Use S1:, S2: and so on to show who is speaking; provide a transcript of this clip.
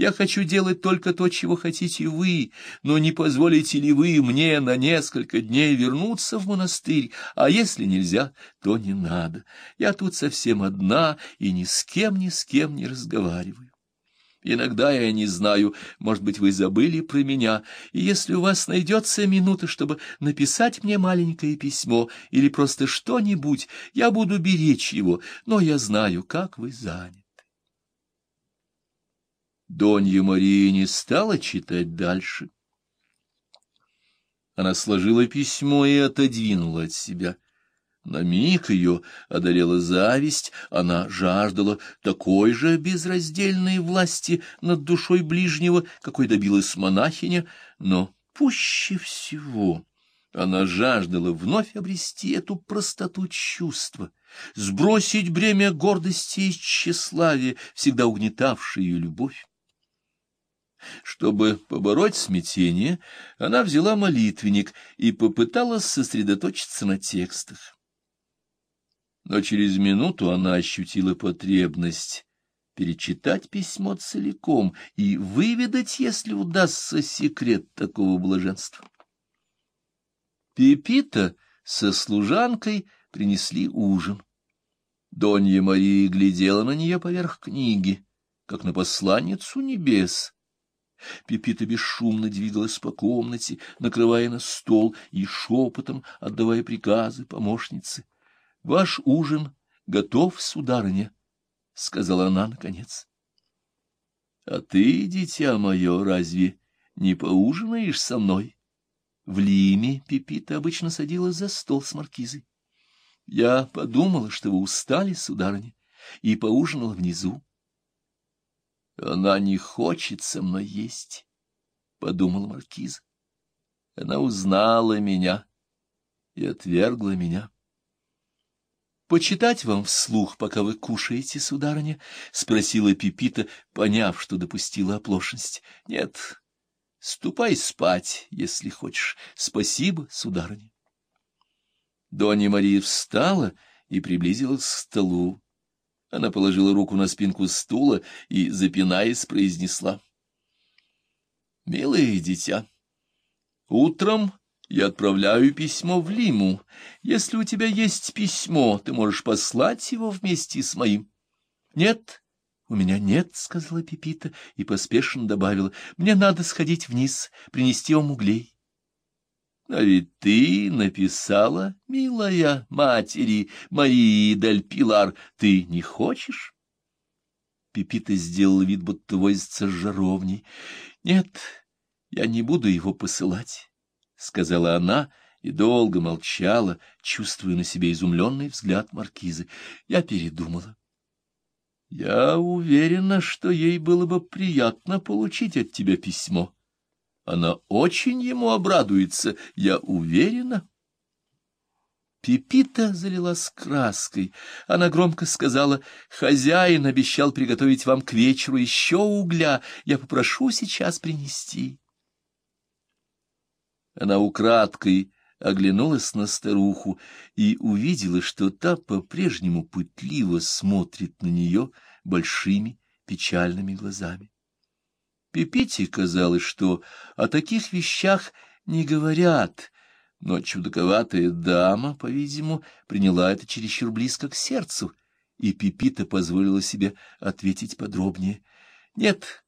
S1: Я хочу делать только то, чего хотите вы, но не позволите ли вы мне на несколько дней вернуться в монастырь, а если нельзя, то не надо. Я тут совсем одна и ни с кем, ни с кем не разговариваю. Иногда я не знаю, может быть, вы забыли про меня, и если у вас найдется минута, чтобы написать мне маленькое письмо или просто что-нибудь, я буду беречь его, но я знаю, как вы заняты. Донья Мария не стала читать дальше. Она сложила письмо и отодвинула от себя — на миг ее одолела зависть, она жаждала такой же безраздельной власти над душой ближнего, какой добилась монахиня, но пуще всего она жаждала вновь обрести эту простоту чувства, сбросить бремя гордости и тщеславия, всегда угнетавшей ее любовь. Чтобы побороть смятение, она взяла молитвенник и попыталась сосредоточиться на текстах но через минуту она ощутила потребность перечитать письмо целиком и выведать, если удастся, секрет такого блаженства. Пепита со служанкой принесли ужин. Донья Мария глядела на нее поверх книги, как на посланницу небес. Пепита бесшумно двигалась по комнате, накрывая на стол и шепотом отдавая приказы помощнице. — Ваш ужин готов, сударыня, — сказала она наконец. — А ты, дитя мое, разве не поужинаешь со мной? В Лиме Пепита обычно садилась за стол с маркизой. Я подумала, что вы устали, сударыня, и поужинала внизу. Она не хочет со мной есть, — подумала маркиза. Она узнала меня и отвергла меня. «Почитать вам вслух, пока вы кушаете, сударыня?» — спросила Пипита, поняв, что допустила оплошность. «Нет, ступай спать, если хочешь. Спасибо, сударыня». Донья Мария встала и приблизилась к столу. Она положила руку на спинку стула и, запинаясь, произнесла. «Милое дитя, утром я отправляю письмо в Лиму. Если у тебя есть письмо, ты можешь послать его вместе с моим. — Нет, у меня нет, — сказала Пепита и поспешно добавила. — Мне надо сходить вниз, принести вам углей. — А ведь ты написала, милая матери Марии Дель Пилар, ты не хочешь? Пепита сделала вид, будто возится с жаровней. — Нет, я не буду его посылать. — сказала она и долго молчала, чувствуя на себе изумленный взгляд маркизы. Я передумала. Я уверена, что ей было бы приятно получить от тебя письмо. Она очень ему обрадуется, я уверена. Пепита залилась краской. Она громко сказала, «Хозяин обещал приготовить вам к вечеру еще угля. Я попрошу сейчас принести». Она украдкой оглянулась на старуху и увидела, что та по-прежнему пытливо смотрит на нее большими печальными глазами. Пепите казалось, что о таких вещах не говорят, но чудаковатая дама, по-видимому, приняла это чересчур близко к сердцу, и Пепита позволила себе ответить подробнее. — Нет,